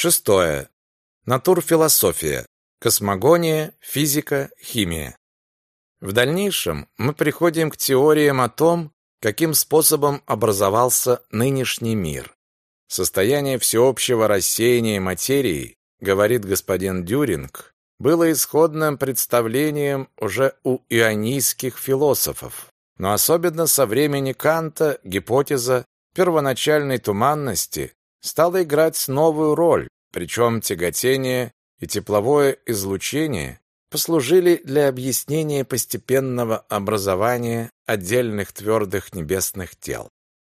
Шестое. Натурфилософия. Космогония, физика, химия. В дальнейшем мы приходим к теориям о том, каким способом образовался нынешний мир. Состояние всеобщего рассеяния материи, говорит господин Дюринг, было исходным представлением уже у ионийских философов. Но особенно со времени Канта гипотеза первоначальной туманности стала играть новую роль, причем тяготение и тепловое излучение послужили для объяснения постепенного образования отдельных твердых небесных тел.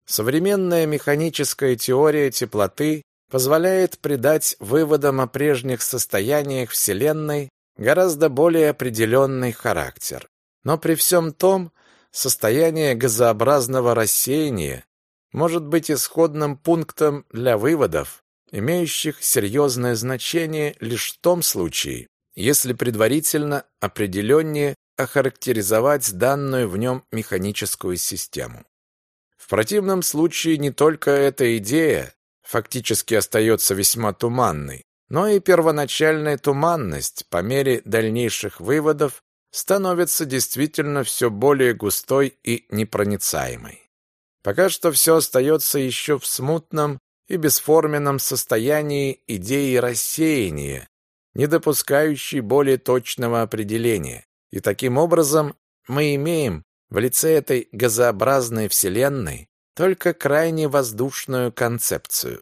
Современная механическая теория теплоты позволяет придать выводам о прежних состояниях Вселенной гораздо более определенный характер. Но при всем том, состояние газообразного рассеяния может быть исходным пунктом для выводов, имеющих серьезное значение лишь в том случае, если предварительно определеннее охарактеризовать данную в нем механическую систему. В противном случае не только эта идея фактически остается весьма туманной, но и первоначальная туманность по мере дальнейших выводов становится действительно все более густой и непроницаемой. Пока что все остается еще в смутном и бесформенном состоянии идеи рассеяния, не допускающей более точного определения. И таким образом мы имеем в лице этой газообразной Вселенной только крайне воздушную концепцию.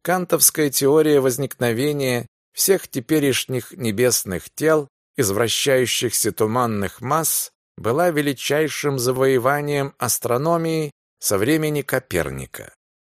Кантовская теория возникновения всех теперешних небесных тел, извращающихся туманных масс, была величайшим завоеванием астрономии со времени Коперника.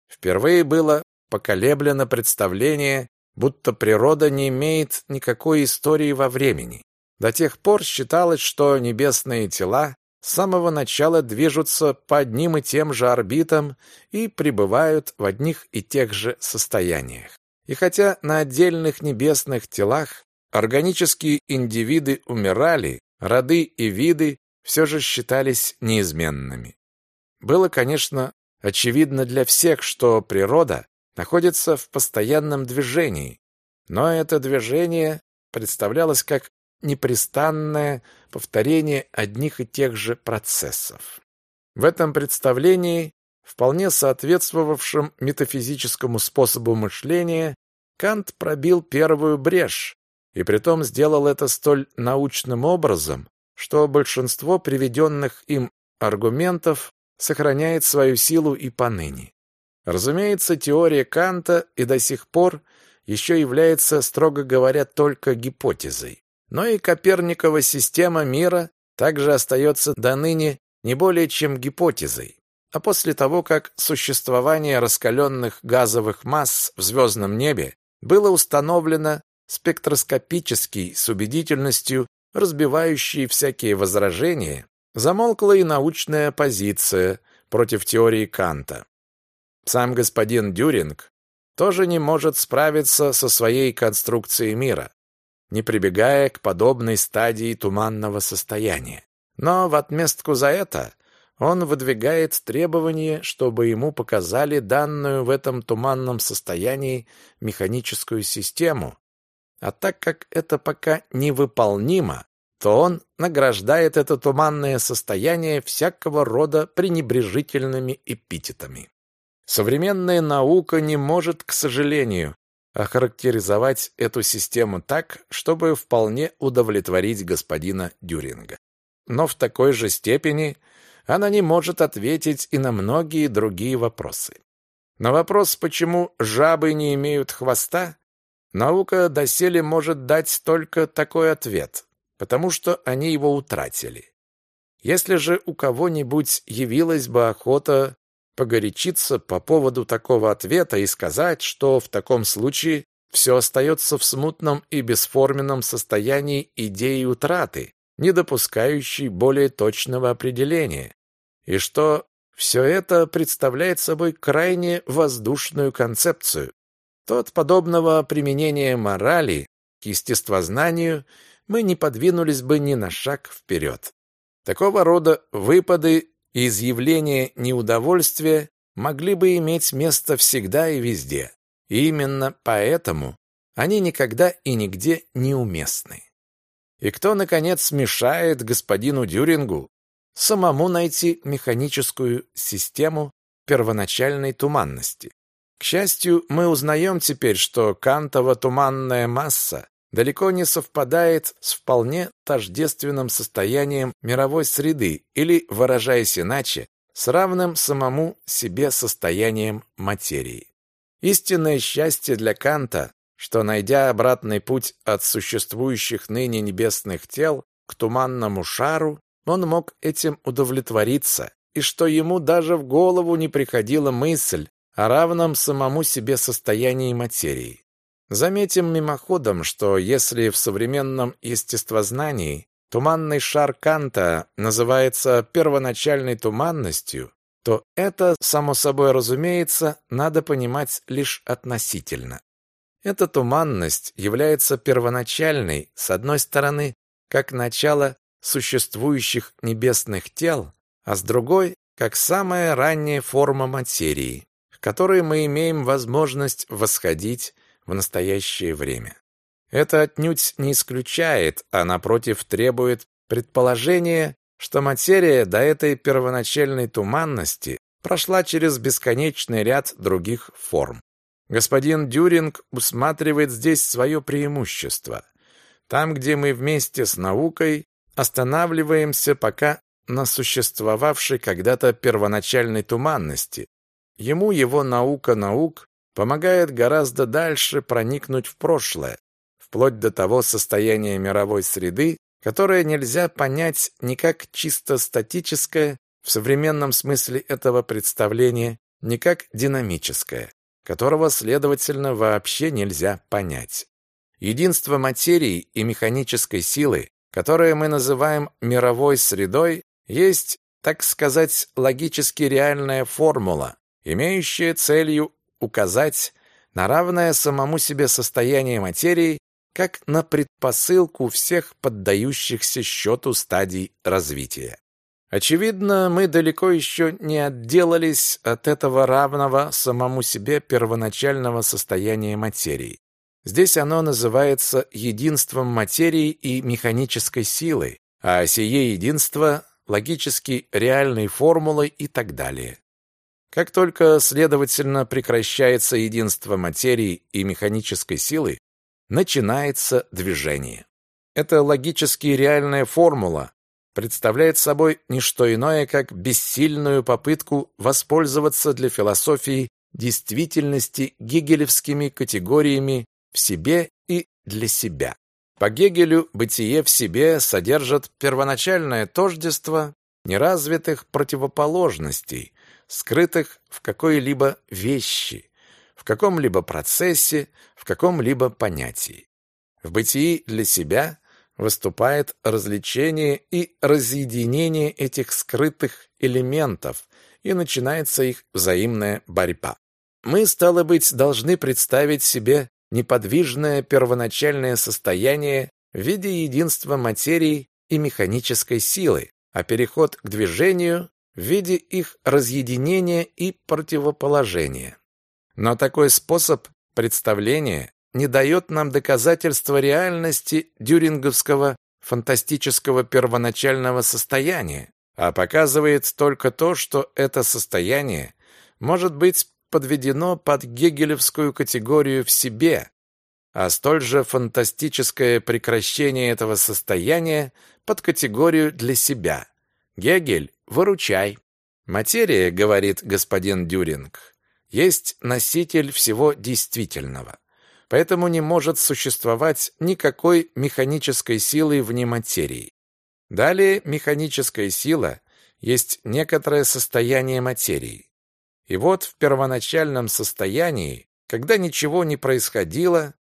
Впервые было поколеблено представление, будто природа не имеет никакой истории во времени. До тех пор считалось, что небесные тела с самого начала движутся по одним и тем же орбитам и пребывают в одних и тех же состояниях. И хотя на отдельных небесных телах органические индивиды умирали, роды и виды все же считались неизменными. Было, конечно, очевидно для всех, что природа находится в постоянном движении, но это движение представлялось как непрестанное повторение одних и тех же процессов. В этом представлении, вполне соответствовавшем метафизическому способу мышления, Кант пробил первую брешь, и притом сделал это столь научным образом, что большинство приведенных им аргументов сохраняет свою силу и поныне. Разумеется, теория Канта и до сих пор еще является, строго говоря, только гипотезой. Но и Коперникова система мира также остается до ныне не более чем гипотезой. А после того, как существование раскаленных газовых масс в звездном небе было установлено спектроскопически с убедительностью, разбивающей всякие возражения, Замолкла и научная позиция против теории Канта. Сам господин Дюринг тоже не может справиться со своей конструкцией мира, не прибегая к подобной стадии туманного состояния. Но в отместку за это он выдвигает требование, чтобы ему показали данную в этом туманном состоянии механическую систему. А так как это пока невыполнимо, то он награждает это туманное состояние всякого рода пренебрежительными эпитетами. Современная наука не может, к сожалению, охарактеризовать эту систему так, чтобы вполне удовлетворить господина Дюринга. Но в такой же степени она не может ответить и на многие другие вопросы. На вопрос, почему жабы не имеют хвоста, наука доселе может дать только такой ответ потому что они его утратили. Если же у кого-нибудь явилась бы охота погорячиться по поводу такого ответа и сказать, что в таком случае все остается в смутном и бесформенном состоянии идеи утраты, не допускающей более точного определения, и что все это представляет собой крайне воздушную концепцию, то от подобного применения морали к естествознанию мы не подвинулись бы ни на шаг вперед. Такого рода выпады и изъявления неудовольствия могли бы иметь место всегда и везде. И именно поэтому они никогда и нигде неуместны. И кто, наконец, мешает господину Дюрингу самому найти механическую систему первоначальной туманности? К счастью, мы узнаем теперь, что кантова туманная масса далеко не совпадает с вполне тождественным состоянием мировой среды или, выражаясь иначе, с равным самому себе состоянием материи. Истинное счастье для Канта, что, найдя обратный путь от существующих ныне небесных тел к туманному шару, он мог этим удовлетвориться, и что ему даже в голову не приходила мысль о равном самому себе состоянии материи. Заметим мимоходом, что если в современном естествознании туманный шар Канта называется первоначальной туманностью, то это, само собой разумеется, надо понимать лишь относительно. Эта туманность является первоначальной, с одной стороны, как начало существующих небесных тел, а с другой, как самая ранняя форма материи, к которой мы имеем возможность восходить в настоящее время. Это отнюдь не исключает, а напротив требует предположения, что материя до этой первоначальной туманности прошла через бесконечный ряд других форм. Господин Дюринг усматривает здесь свое преимущество. Там, где мы вместе с наукой останавливаемся пока на существовавшей когда-то первоначальной туманности, ему его наука наук помогает гораздо дальше проникнуть в прошлое, вплоть до того состояния мировой среды, которое нельзя понять не как чисто статическое в современном смысле этого представления, не как динамическое, которого, следовательно, вообще нельзя понять. Единство материи и механической силы, которое мы называем мировой средой, есть, так сказать, логически реальная формула, имеющая целью указать на равное самому себе состояние материи как на предпосылку всех поддающихся счету стадий развития. Очевидно, мы далеко еще не отделались от этого равного самому себе первоначального состояния материи. Здесь оно называется единством материи и механической силы, а сие единство – логически реальной формулой и так далее. Как только, следовательно, прекращается единство материи и механической силы, начинается движение. Эта логически реальная формула представляет собой не что иное, как бессильную попытку воспользоваться для философии действительности гегелевскими категориями в себе и для себя. По Гегелю бытие в себе содержит первоначальное тождество неразвитых противоположностей, скрытых в какой-либо вещи, в каком-либо процессе, в каком-либо понятии. В бытии для себя выступает развлечение и разъединение этих скрытых элементов, и начинается их взаимная борьба. Мы, стало быть, должны представить себе неподвижное первоначальное состояние в виде единства материи и механической силы, а переход к движению в виде их разъединения и противоположения. Но такой способ представления не дает нам доказательства реальности дюринговского фантастического первоначального состояния, а показывает только то, что это состояние может быть подведено под гегелевскую категорию в себе, а столь же фантастическое прекращение этого состояния под категорию для себя. Гегель Выручай. Материя, говорит господин Дюринг, есть носитель всего действительного. Поэтому не может существовать никакой механической силы вне материи. Далее механическая сила есть некоторое состояние материи. И вот в первоначальном состоянии, когда ничего не происходило,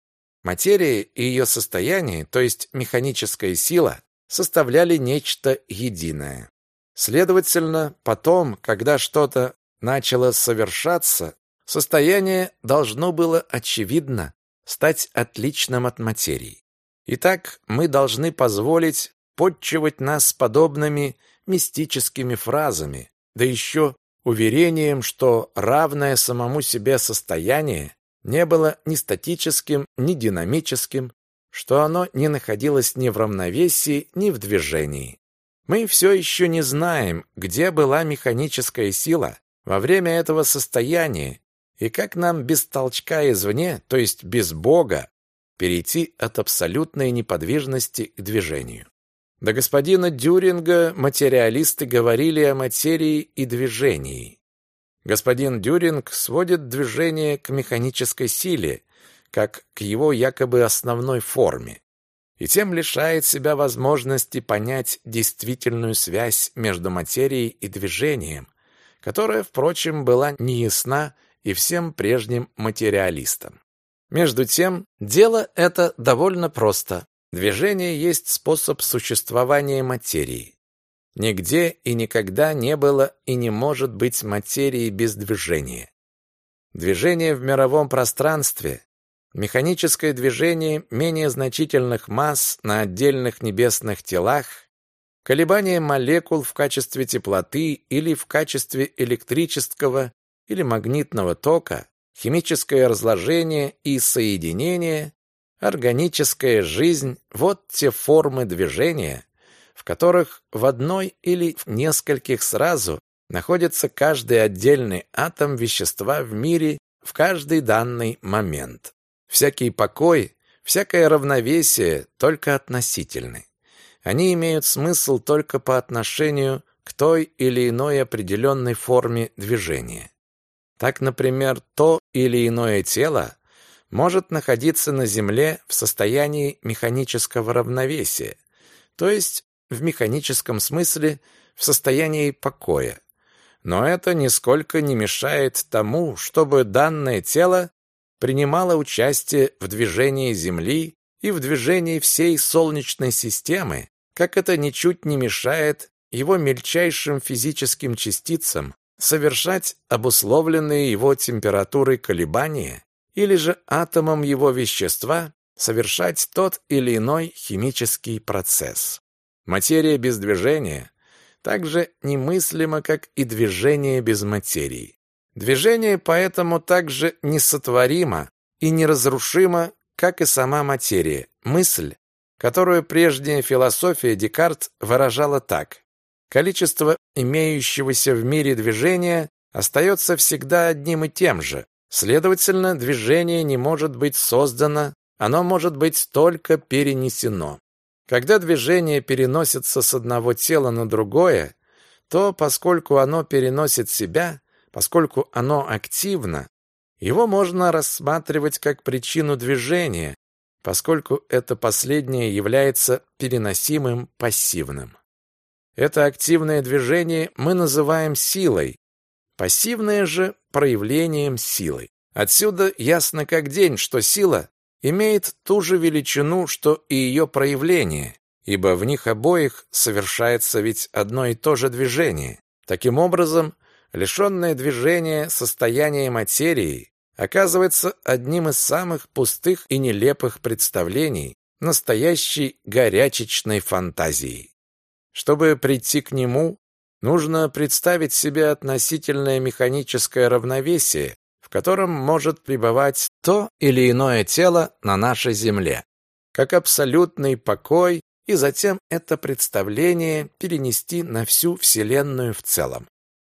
материя и ее состояние, то есть механическая сила, составляли нечто единое. Следовательно, потом, когда что-то начало совершаться, состояние должно было, очевидно, стать отличным от материи. Итак, мы должны позволить подчивать нас подобными мистическими фразами, да еще уверением, что равное самому себе состояние не было ни статическим, ни динамическим, что оно не находилось ни в равновесии, ни в движении. Мы все еще не знаем, где была механическая сила во время этого состояния и как нам без толчка извне, то есть без Бога, перейти от абсолютной неподвижности к движению. До господина Дюринга материалисты говорили о материи и движении. Господин Дюринг сводит движение к механической силе, как к его якобы основной форме, и тем лишает себя возможности понять действительную связь между материей и движением, которая, впрочем, была неясна и всем прежним материалистам. Между тем, дело это довольно просто. Движение есть способ существования материи. Нигде и никогда не было и не может быть материи без движения. Движение в мировом пространстве, механическое движение менее значительных масс на отдельных небесных телах, колебания молекул в качестве теплоты или в качестве электрического или магнитного тока, химическое разложение и соединение, органическая жизнь – вот те формы движения, в которых в одной или в нескольких сразу находится каждый отдельный атом вещества в мире в каждый данный момент. Всякий покой, всякое равновесие только относительны. Они имеют смысл только по отношению к той или иной определенной форме движения. Так, например, то или иное тело может находиться на Земле в состоянии механического равновесия, то есть в механическом смысле в состоянии покоя. Но это нисколько не мешает тому, чтобы данное тело принимало участие в движении Земли и в движении всей Солнечной системы, как это ничуть не мешает его мельчайшим физическим частицам совершать обусловленные его температурой колебания или же атомом его вещества совершать тот или иной химический процесс. Материя без движения так же немыслима, как и движение без материи. Движение поэтому также несотворимо и неразрушимо, как и сама материя, мысль, которую прежняя философия Декарт выражала так. Количество имеющегося в мире движения остается всегда одним и тем же. Следовательно, движение не может быть создано, оно может быть только перенесено. Когда движение переносится с одного тела на другое, то, поскольку оно переносит себя, поскольку оно активно, его можно рассматривать как причину движения, поскольку это последнее является переносимым пассивным. Это активное движение мы называем силой, пассивное же проявлением силы. Отсюда ясно как день, что сила имеет ту же величину, что и ее проявление, ибо в них обоих совершается ведь одно и то же движение. Таким образом, лишенное движения состояние материи оказывается одним из самых пустых и нелепых представлений настоящей горячечной фантазии. Чтобы прийти к нему, нужно представить себе относительное механическое равновесие, в котором может пребывать то или иное тело на нашей Земле, как абсолютный покой, и затем это представление перенести на всю Вселенную в целом.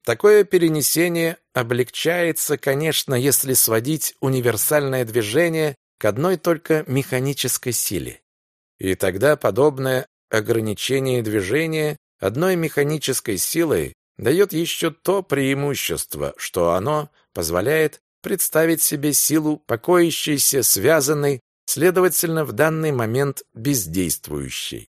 Такое перенесение облегчается, конечно, если сводить универсальное движение к одной только механической силе. И тогда подобное ограничение движения одной механической силой дает еще то преимущество, что оно позволяет представить себе силу, покоящейся, связанной, следовательно, в данный момент бездействующей.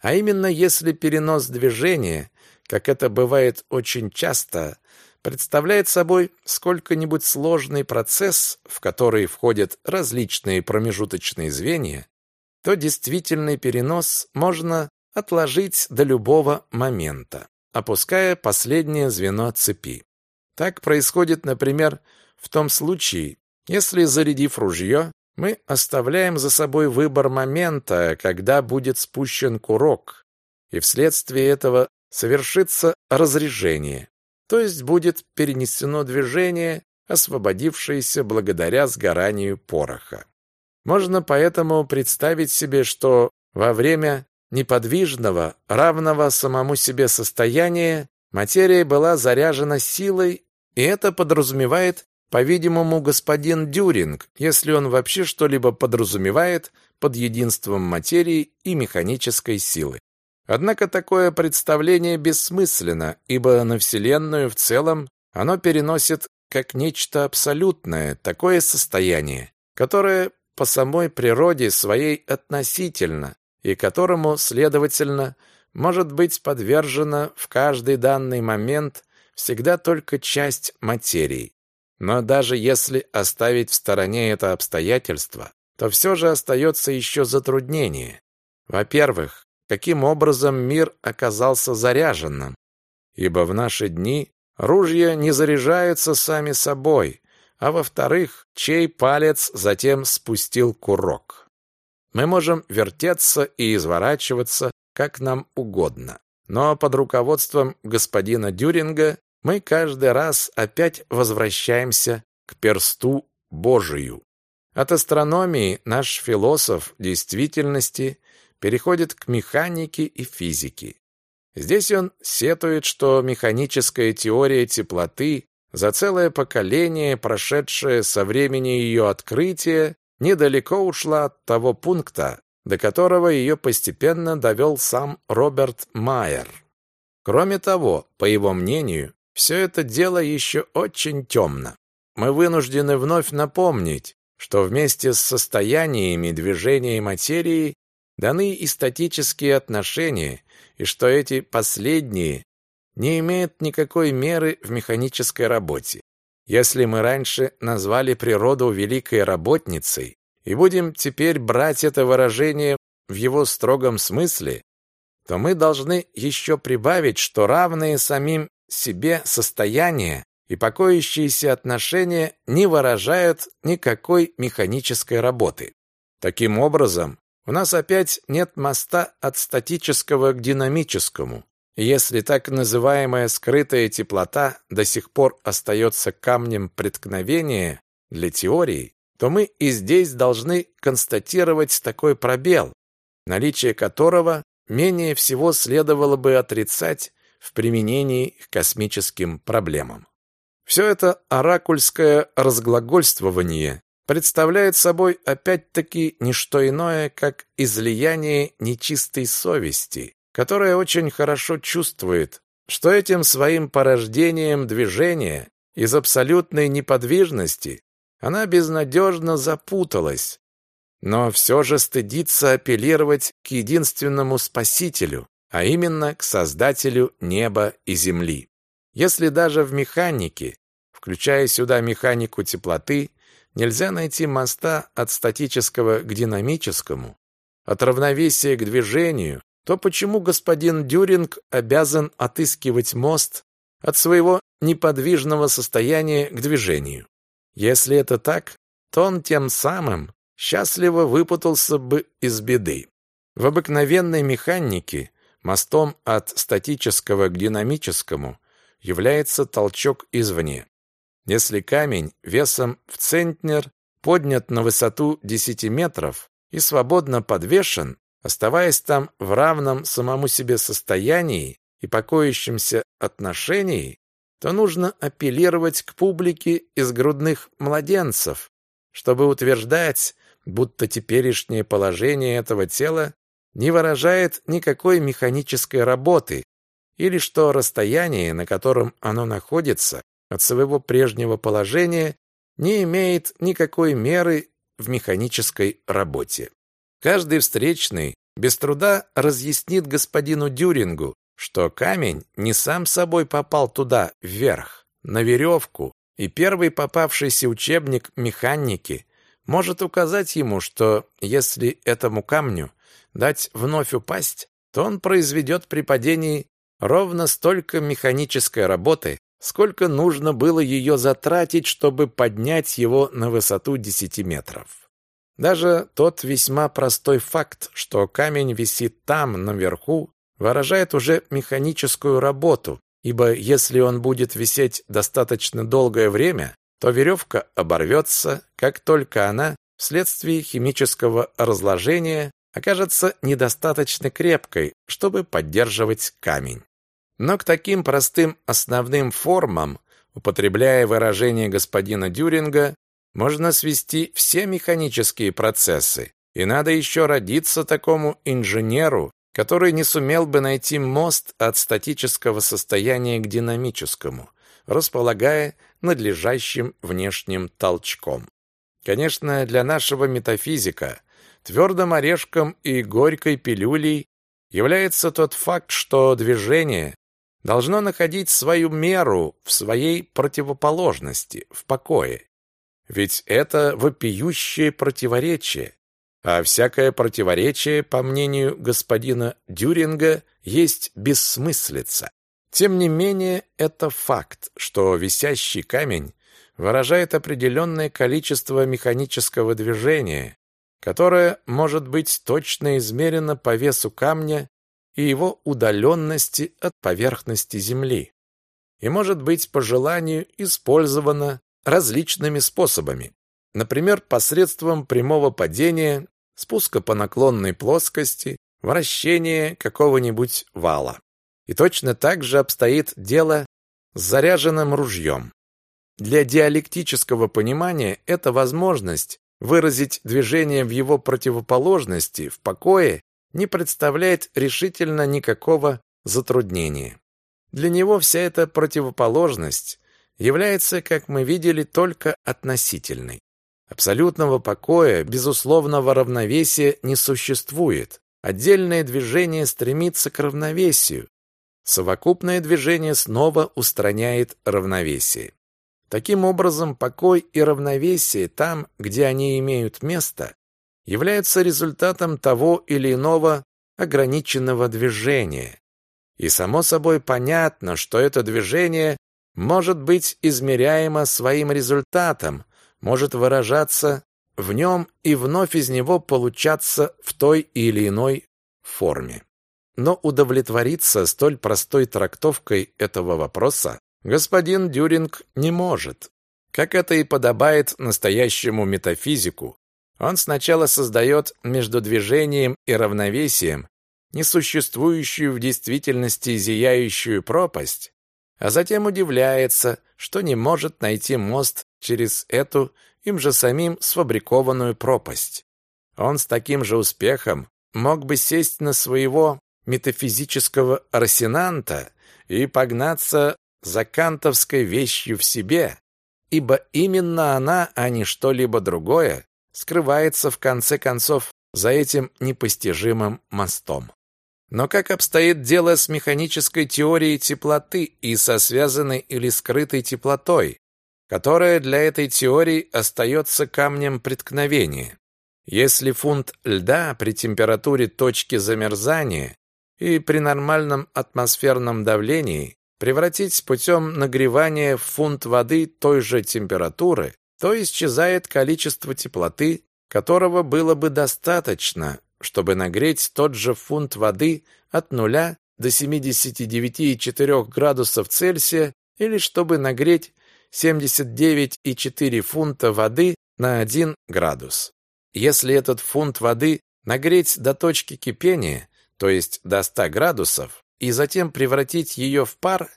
А именно, если перенос движения, как это бывает очень часто, представляет собой сколько-нибудь сложный процесс, в который входят различные промежуточные звенья, то действительный перенос можно отложить до любого момента, опуская последнее звено цепи. Так происходит, например, в том случае, если, зарядив ружье, мы оставляем за собой выбор момента, когда будет спущен курок, и вследствие этого совершится разрежение, то есть будет перенесено движение, освободившиеся благодаря сгоранию пороха. Можно поэтому представить себе, что во время неподвижного, равного самому себе состояния материя была заряжена силой, и это подразумевает, по-видимому, господин Дюринг, если он вообще что-либо подразумевает под единством материи и механической силы. Однако такое представление бессмысленно, ибо на Вселенную в целом оно переносит как нечто абсолютное такое состояние, которое по самой природе своей относительно и которому, следовательно, может быть подвержена в каждый данный момент всегда только часть материи. Но даже если оставить в стороне это обстоятельство, то все же остается еще затруднение. Во-первых, каким образом мир оказался заряженным? Ибо в наши дни ружья не заряжаются сами собой, а во-вторых, чей палец затем спустил курок. Мы можем вертеться и изворачиваться, как нам угодно. Но под руководством господина Дюринга мы каждый раз опять возвращаемся к персту Божию. От астрономии наш философ действительности переходит к механике и физике. Здесь он сетует, что механическая теория теплоты за целое поколение, прошедшее со времени ее открытия, недалеко ушла от того пункта, до которого ее постепенно довел сам Роберт Майер. Кроме того, по его мнению, все это дело еще очень темно. Мы вынуждены вновь напомнить, что вместе с состояниями движения материи даны и статические отношения, и что эти последние не имеют никакой меры в механической работе. Если мы раньше назвали природу великой работницей и будем теперь брать это выражение в его строгом смысле, то мы должны еще прибавить, что равные самим себе состояния и покоящиеся отношения не выражают никакой механической работы. Таким образом, у нас опять нет моста от статического к динамическому. если так называемая скрытая теплота до сих пор остается камнем преткновения для теории, то мы и здесь должны констатировать такой пробел, наличие которого менее всего следовало бы отрицать в применении к космическим проблемам. Все это оракульское разглагольствование представляет собой опять-таки не что иное, как излияние нечистой совести, которая очень хорошо чувствует, что этим своим порождением движения из абсолютной неподвижности она безнадежно запуталась, но все же стыдится апеллировать к единственному спасителю, а именно к создателю неба и земли. Если даже в механике, включая сюда механику теплоты, нельзя найти моста от статического к динамическому, от равновесия к движению, то почему господин Дюринг обязан отыскивать мост от своего неподвижного состояния к движению? Если это так, то он тем самым счастливо выпутался бы из беды. В обыкновенной механике мостом от статического к динамическому является толчок извне. Если камень весом в центнер поднят на высоту 10 метров и свободно подвешен, оставаясь там в равном самому себе состоянии и покоящемся отношении, то нужно апеллировать к публике из грудных младенцев, чтобы утверждать, будто теперешнее положение этого тела не выражает никакой механической работы, или что расстояние, на котором оно находится от своего прежнего положения, не имеет никакой меры в механической работе. Каждый встречный без труда разъяснит господину Дюрингу, что камень не сам собой попал туда, вверх, на веревку, и первый попавшийся учебник механики может указать ему, что если этому камню дать вновь упасть, то он произведет при падении ровно столько механической работы, сколько нужно было ее затратить, чтобы поднять его на высоту 10 метров. Даже тот весьма простой факт, что камень висит там, наверху, выражает уже механическую работу, ибо если он будет висеть достаточно долгое время, то веревка оборвется, как только она вследствие химического разложения окажется недостаточно крепкой, чтобы поддерживать камень. Но к таким простым основным формам, употребляя выражение господина Дюринга, можно свести все механические процессы. И надо еще родиться такому инженеру, который не сумел бы найти мост от статического состояния к динамическому, располагая надлежащим внешним толчком. Конечно, для нашего метафизика твердым орешком и горькой пилюлей является тот факт, что движение должно находить свою меру в своей противоположности, в покое. Ведь это вопиющее противоречие, а всякое противоречие, по мнению господина Дюринга, есть бессмыслица. Тем не менее, это факт, что висящий камень выражает определенное количество механического движения, которое может быть точно измерено по весу камня и его удаленности от поверхности Земли, и может быть по желанию использовано различными способами, например, посредством прямого падения, спуска по наклонной плоскости, вращения какого-нибудь вала. И точно так же обстоит дело с заряженным ружьем. Для диалектического понимания это возможность выразить движение в его противоположности, в покое, не представляет решительно никакого затруднения. Для него вся эта противоположность является, как мы видели, только относительной. Абсолютного покоя, безусловного равновесия не существует. Отдельное движение стремится к равновесию. Совокупное движение снова устраняет равновесие. Таким образом, покой и равновесие там, где они имеют место, являются результатом того или иного ограниченного движения. И само собой понятно, что это движение может быть измеряемо своим результатом, может выражаться в нем и вновь из него получаться в той или иной форме. Но удовлетвориться столь простой трактовкой этого вопроса господин Дюринг не может. Как это и подобает настоящему метафизику, он сначала создает между движением и равновесием несуществующую в действительности зияющую пропасть, а затем удивляется, что не может найти мост через эту им же самим сфабрикованную пропасть. Он с таким же успехом мог бы сесть на своего метафизического арсенанта и погнаться за кантовской вещью в себе, ибо именно она, а не что-либо другое, скрывается в конце концов за этим непостижимым мостом. Но как обстоит дело с механической теорией теплоты и со связанной или скрытой теплотой, которая для этой теории остается камнем преткновения? Если фунт льда при температуре точки замерзания и при нормальном атмосферном давлении превратить путем нагревания в фунт воды той же температуры, то исчезает количество теплоты, которого было бы достаточно, чтобы нагреть тот же фунт воды от 0 до 79,4 градусов Цельсия или чтобы нагреть 79,4 фунта воды на 1 градус. Если этот фунт воды нагреть до точки кипения, то есть до 100 градусов, и затем превратить ее в пар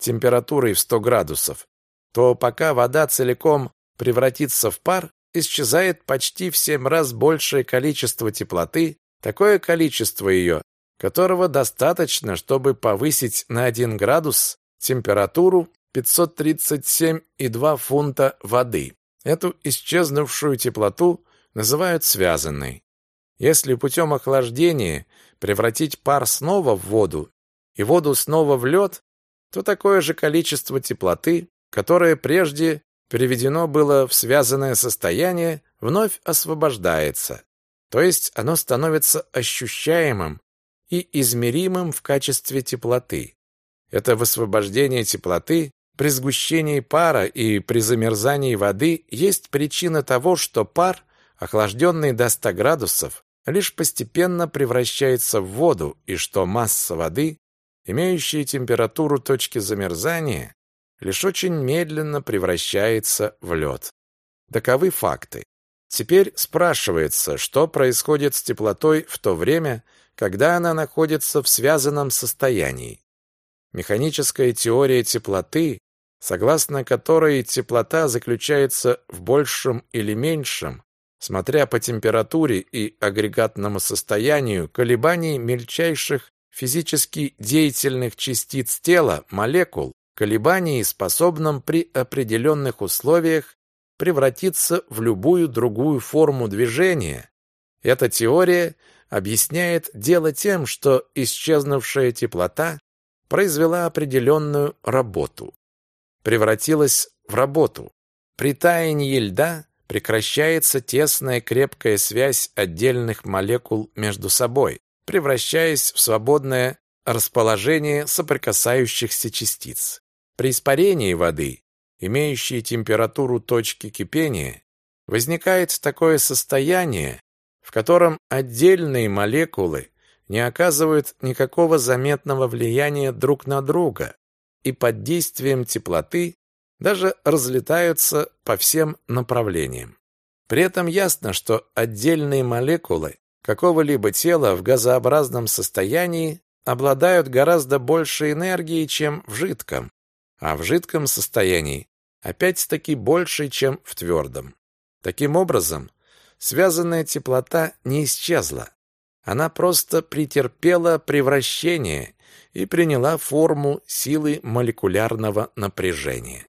температурой в 100 градусов, то пока вода целиком превратится в пар, исчезает почти в 7 раз большее количество теплоты, такое количество ее, которого достаточно, чтобы повысить на 1 градус температуру 537,2 фунта воды. Эту исчезнувшую теплоту называют связанной. Если путем охлаждения превратить пар снова в воду и воду снова в лед, то такое же количество теплоты, которое прежде переведено было в связанное состояние, вновь освобождается. То есть оно становится ощущаемым и измеримым в качестве теплоты. Это высвобождение теплоты при сгущении пара и при замерзании воды есть причина того, что пар, охлажденный до 100 градусов, лишь постепенно превращается в воду и что масса воды, имеющая температуру точки замерзания, лишь очень медленно превращается в лед. Таковы факты. Теперь спрашивается, что происходит с теплотой в то время, когда она находится в связанном состоянии. Механическая теория теплоты, согласно которой теплота заключается в большем или меньшем, смотря по температуре и агрегатному состоянию, колебаний мельчайших физически деятельных частиц тела, молекул, колебаний, способном при определенных условиях превратиться в любую другую форму движения. Эта теория объясняет дело тем, что исчезнувшая теплота произвела определенную работу, превратилась в работу. При таянии льда прекращается тесная крепкая связь отдельных молекул между собой, превращаясь в свободное расположение соприкасающихся частиц. При испарении воды имеющие температуру точки кипения, возникает такое состояние, в котором отдельные молекулы не оказывают никакого заметного влияния друг на друга и под действием теплоты даже разлетаются по всем направлениям. При этом ясно, что отдельные молекулы какого-либо тела в газообразном состоянии обладают гораздо большей энергией, чем в жидком, а в жидком состоянии опять-таки больше, чем в твердом. Таким образом, связанная теплота не исчезла. Она просто претерпела превращение и приняла форму силы молекулярного напряжения.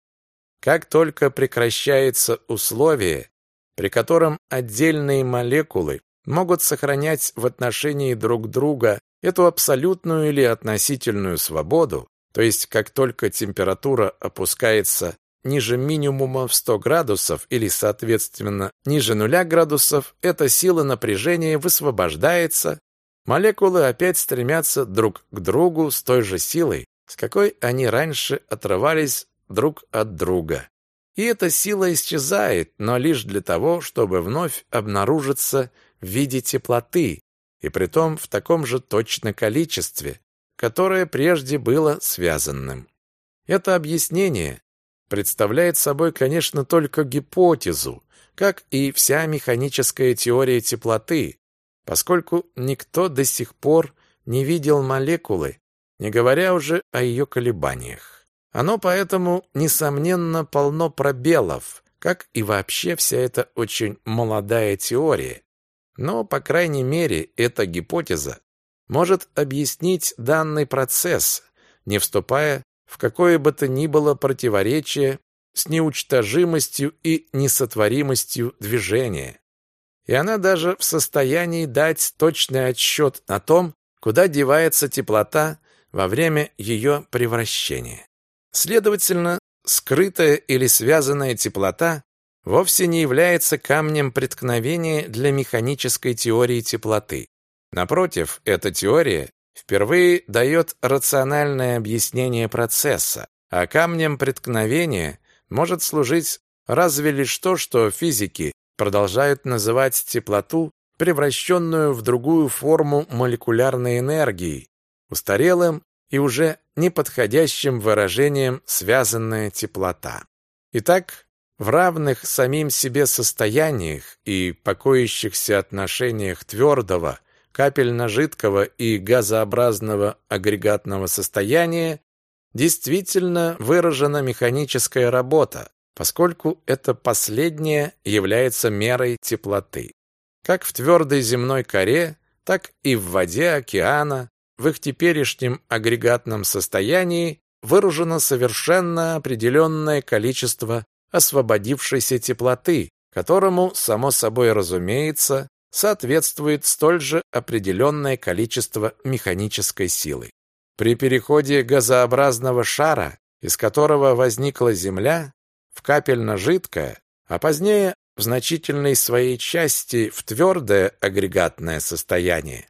Как только прекращается условие, при котором отдельные молекулы могут сохранять в отношении друг друга эту абсолютную или относительную свободу, то есть как только температура опускается ниже минимума в 100 градусов или, соответственно, ниже нуля градусов, эта сила напряжения высвобождается, молекулы опять стремятся друг к другу с той же силой, с какой они раньше отрывались друг от друга. И эта сила исчезает, но лишь для того, чтобы вновь обнаружиться в виде теплоты, и притом в таком же точно количестве, которое прежде было связанным. Это объяснение представляет собой, конечно, только гипотезу, как и вся механическая теория теплоты, поскольку никто до сих пор не видел молекулы, не говоря уже о ее колебаниях. Оно поэтому, несомненно, полно пробелов, как и вообще вся эта очень молодая теория. Но, по крайней мере, эта гипотеза может объяснить данный процесс, не вступая в какое бы то ни было противоречие с неучтожимостью и несотворимостью движения. И она даже в состоянии дать точный отсчет о том, куда девается теплота во время ее превращения. Следовательно, скрытая или связанная теплота вовсе не является камнем преткновения для механической теории теплоты. Напротив, эта теория впервые дает рациональное объяснение процесса, а камнем преткновения может служить разве лишь то, что физики продолжают называть теплоту, превращенную в другую форму молекулярной энергии, устарелым и уже неподходящим выражением связанная теплота. Итак, в равных самим себе состояниях и покоящихся отношениях твердого капельно-жидкого и газообразного агрегатного состояния действительно выражена механическая работа, поскольку это последнее является мерой теплоты. Как в твердой земной коре, так и в воде океана в их теперешнем агрегатном состоянии выражено совершенно определенное количество освободившейся теплоты, которому, само собой разумеется, соответствует столь же определенное количество механической силы. При переходе газообразного шара, из которого возникла Земля, в капельно-жидкое, а позднее в значительной своей части в твердое агрегатное состояние,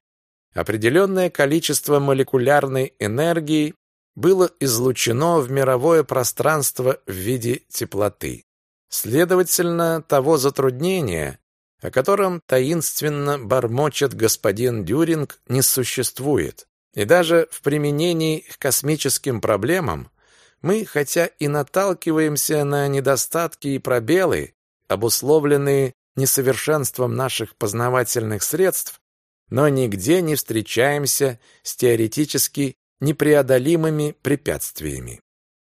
определенное количество молекулярной энергии было излучено в мировое пространство в виде теплоты. Следовательно, того затруднения, о котором таинственно бормочет господин Дюринг, не существует. И даже в применении к космическим проблемам мы, хотя и наталкиваемся на недостатки и пробелы, обусловленные несовершенством наших познавательных средств, но нигде не встречаемся с теоретически непреодолимыми препятствиями.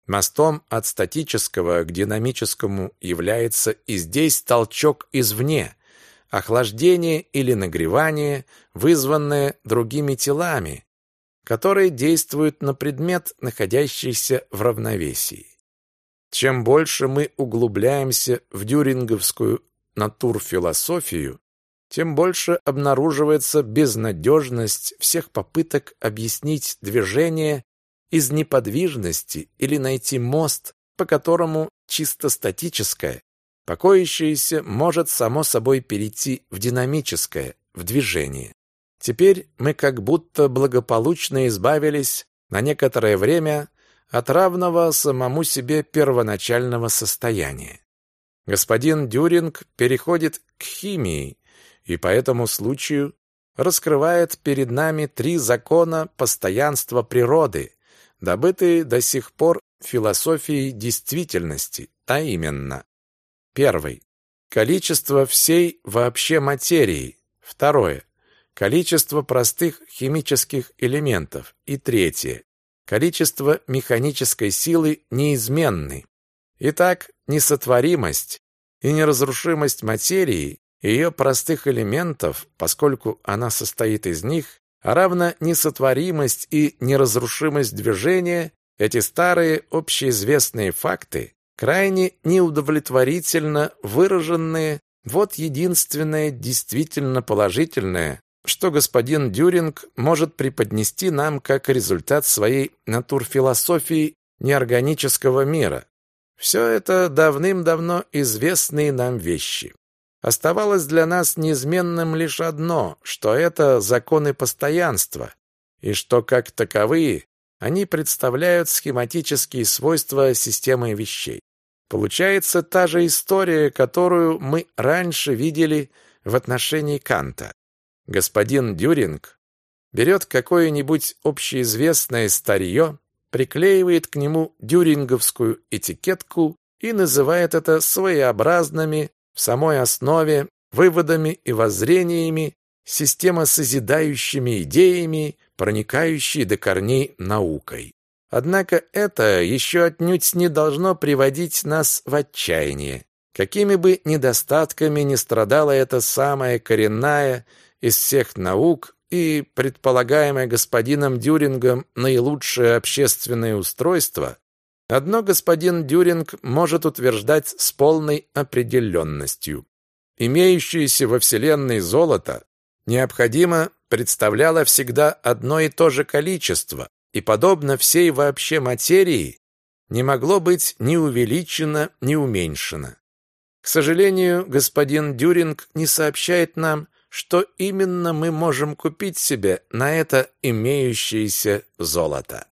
Мостом от статического к динамическому является и здесь толчок извне, охлаждение или нагревание, вызванное другими телами, которые действуют на предмет, находящийся в равновесии. Чем больше мы углубляемся в дюринговскую натурфилософию, тем больше обнаруживается безнадежность всех попыток объяснить движение из неподвижности или найти мост, по которому чисто статическое, покоящееся может само собой перейти в динамическое, в движение. Теперь мы как будто благополучно избавились на некоторое время от равного самому себе первоначального состояния. Господин Дюринг переходит к химии и по этому случаю раскрывает перед нами три закона постоянства природы, добытые до сих пор философией действительности, а именно первый. Количество всей вообще материи, второе. Количество простых химических элементов. И третье. Количество механической силы неизменны. Итак, несотворимость и неразрушимость материи ее простых элементов, поскольку она состоит из них, а равно несотворимость и неразрушимость движения, эти старые общеизвестные факты, крайне неудовлетворительно выраженные, вот единственное действительно положительное, что господин Дюринг может преподнести нам как результат своей натурфилософии неорганического мира. Все это давным-давно известные нам вещи. Оставалось для нас неизменным лишь одно, что это законы постоянства, и что, как таковые, они представляют схематические свойства системы вещей. Получается та же история, которую мы раньше видели в отношении Канта. Господин Дюринг берет какое-нибудь общеизвестное старье, приклеивает к нему дюринговскую этикетку и называет это своеобразными в самой основе выводами и воззрениями, система созидающими идеями, проникающей до корней наукой. Однако это еще отнюдь не должно приводить нас в отчаяние. Какими бы недостатками ни страдала эта самая коренная из всех наук и предполагаемое господином Дюрингом наилучшее общественное устройство, Одно господин Дюринг может утверждать с полной определенностью. Имеющееся во Вселенной золото необходимо представляло всегда одно и то же количество, и, подобно всей вообще материи, не могло быть ни увеличено, ни уменьшено. К сожалению, господин Дюринг не сообщает нам, что именно мы можем купить себе на это имеющееся золото.